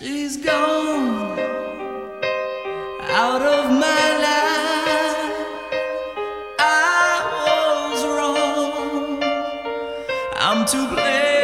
She's gone out of my life. I was wrong. I'm to blame.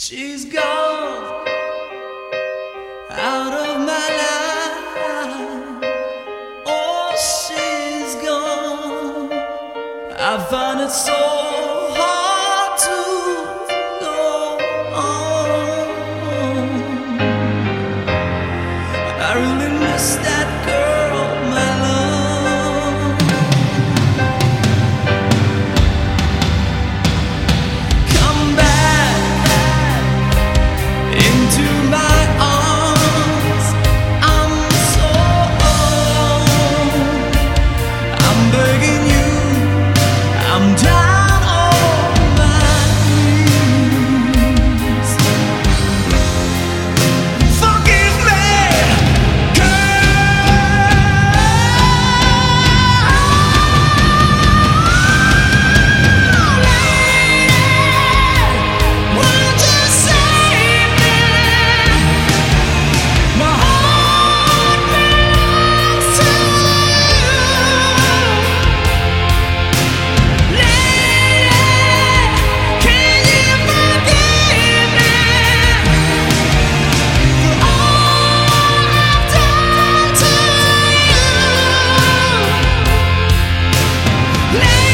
She's gone out of my life. Oh, she's gone. I find it so. ね